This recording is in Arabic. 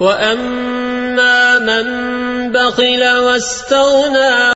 وأما من بخل واستغنى